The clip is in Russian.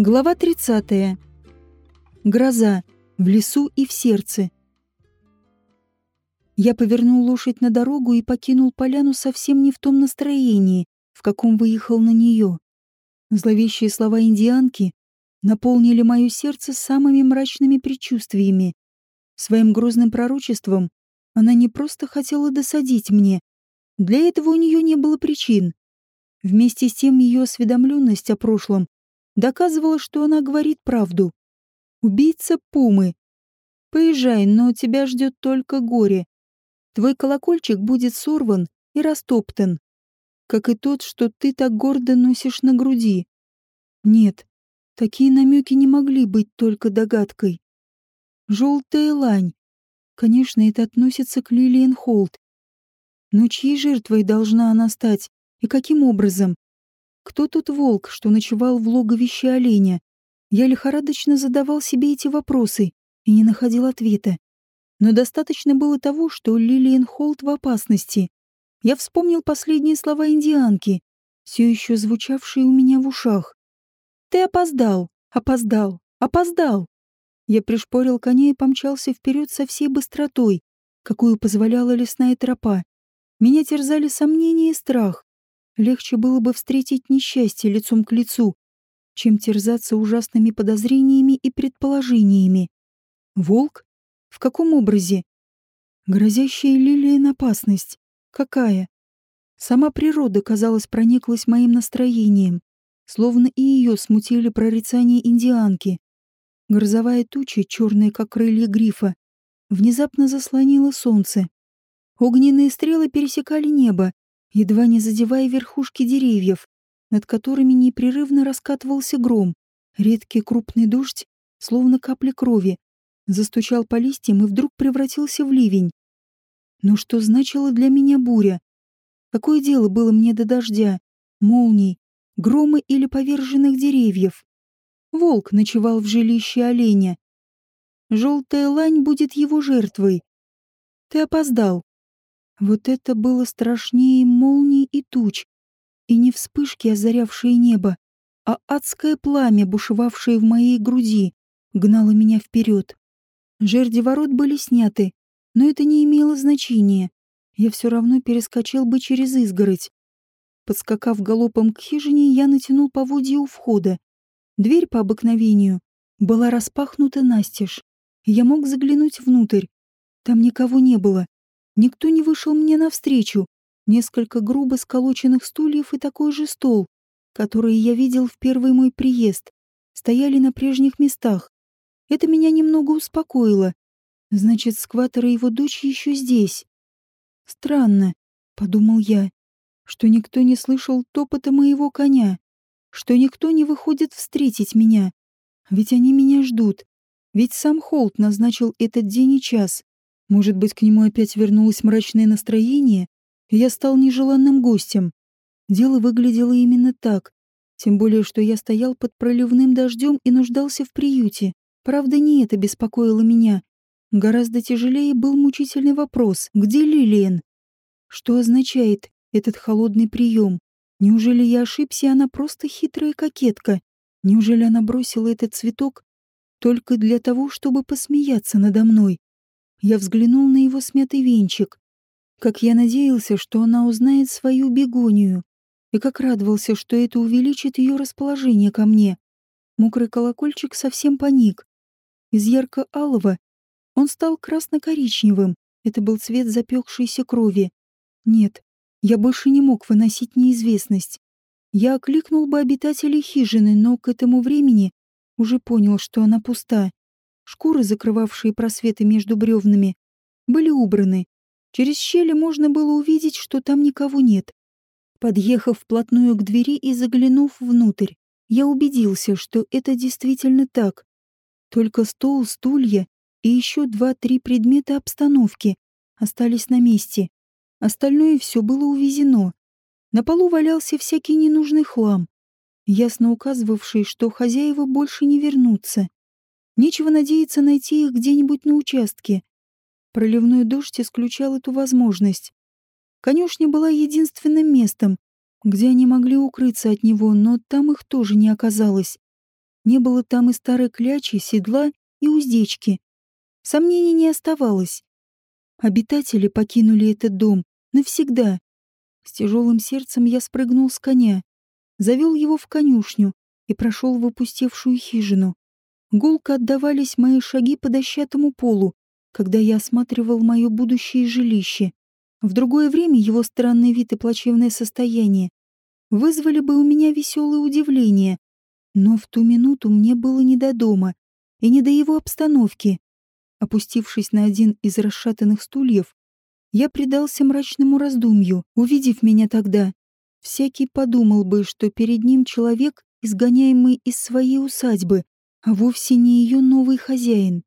Глава 30. Гроза. В лесу и в сердце. Я повернул лошадь на дорогу и покинул поляну совсем не в том настроении, в каком выехал на нее. Зловещие слова индианки наполнили мое сердце самыми мрачными предчувствиями. Своим грозным пророчеством она не просто хотела досадить мне. Для этого у нее не было причин. Вместе с тем ее осведомленность о прошлом доказывала, что она говорит правду. Убийца Пумы. Поезжай, но тебя ждет только горе. Твой колокольчик будет сорван и растоптан, как и тот, что ты так гордо носишь на груди. Нет, такие намеки не могли быть только догадкой. Желтая лань. Конечно, это относится к Лилиен Холт. Но чьей жертвой должна она стать и каким образом? Кто тот волк, что ночевал в логовище оленя? Я лихорадочно задавал себе эти вопросы и не находил ответа. Но достаточно было того, что Лилиен Холт в опасности. Я вспомнил последние слова индианки, все еще звучавшие у меня в ушах. «Ты опоздал, опоздал, опоздал!» Я пришпорил коня и помчался вперед со всей быстротой, какую позволяла лесная тропа. Меня терзали сомнения и страх. Легче было бы встретить несчастье лицом к лицу, чем терзаться ужасными подозрениями и предположениями. Волк? В каком образе? Грозящая лилия опасность. Какая? Сама природа, казалось, прониклась моим настроением, словно и ее смутили прорицания индианки. Грозовая туча, черная, как крылья грифа, внезапно заслонила солнце. Огненные стрелы пересекали небо, едва не задевая верхушки деревьев, над которыми непрерывно раскатывался гром. Редкий крупный дождь, словно капли крови, застучал по листьям и вдруг превратился в ливень. Но что значила для меня буря? Какое дело было мне до дождя, молний, грома или поверженных деревьев? Волк ночевал в жилище оленя. Желтая лань будет его жертвой. Ты опоздал. Вот это было страшнее молний и туч, и не вспышки, озарявшие небо, а адское пламя, бушевавшее в моей груди, гнало меня вперед. Жерди ворот были сняты, но это не имело значения. Я все равно перескочил бы через изгородь. Подскакав галопом к хижине, я натянул поводья у входа. Дверь по обыкновению была распахнута настежь. Я мог заглянуть внутрь. Там никого не было. Никто не вышел мне навстречу. Несколько грубо сколоченных стульев и такой же стол, который я видел в первый мой приезд, стояли на прежних местах. Это меня немного успокоило. Значит, скватер и его дочь еще здесь. Странно, подумал я, что никто не слышал топота моего коня, что никто не выходит встретить меня. Ведь они меня ждут. Ведь сам Холт назначил этот день и час. Может быть, к нему опять вернулось мрачное настроение, и я стал нежеланным гостем. Дело выглядело именно так, тем более, что я стоял под проливным дождем и нуждался в приюте. Правда, не это беспокоило меня. Гораздо тяжелее был мучительный вопрос, где Лилиен? Что означает этот холодный прием? Неужели я ошибся, она просто хитрая кокетка? Неужели она бросила этот цветок только для того, чтобы посмеяться надо мной? Я взглянул на его смятый венчик. Как я надеялся, что она узнает свою бегонию. И как радовался, что это увеличит ее расположение ко мне. Мокрый колокольчик совсем паник. Из ярко-алого он стал красно-коричневым. Это был цвет запекшейся крови. Нет, я больше не мог выносить неизвестность. Я окликнул бы обитателей хижины, но к этому времени уже понял, что она пуста. Шкуры, закрывавшие просветы между бревнами, были убраны. Через щели можно было увидеть, что там никого нет. Подъехав вплотную к двери и заглянув внутрь, я убедился, что это действительно так. Только стол, стулья и еще два-три предмета обстановки остались на месте. Остальное все было увезено. На полу валялся всякий ненужный хлам, ясно указывавший, что хозяева больше не вернутся. Нечего надеяться найти их где-нибудь на участке. Проливной дождь исключал эту возможность. Конюшня была единственным местом, где они могли укрыться от него, но там их тоже не оказалось. Не было там и старой клячи, седла и уздечки. Сомнений не оставалось. Обитатели покинули этот дом навсегда. С тяжелым сердцем я спрыгнул с коня, завел его в конюшню и прошел в опустевшую хижину. Гулко отдавались мои шаги по дощатому полу, когда я осматривал мое будущее жилище. В другое время его странный вид и плачевное состояние вызвали бы у меня веселое удивление, но в ту минуту мне было не до дома и не до его обстановки. Опустившись на один из расшатанных стульев, я предался мрачному раздумью, увидев меня тогда. Всякий подумал бы, что перед ним человек, изгоняемый из своей усадьбы, вовсе не ее новый хозяин.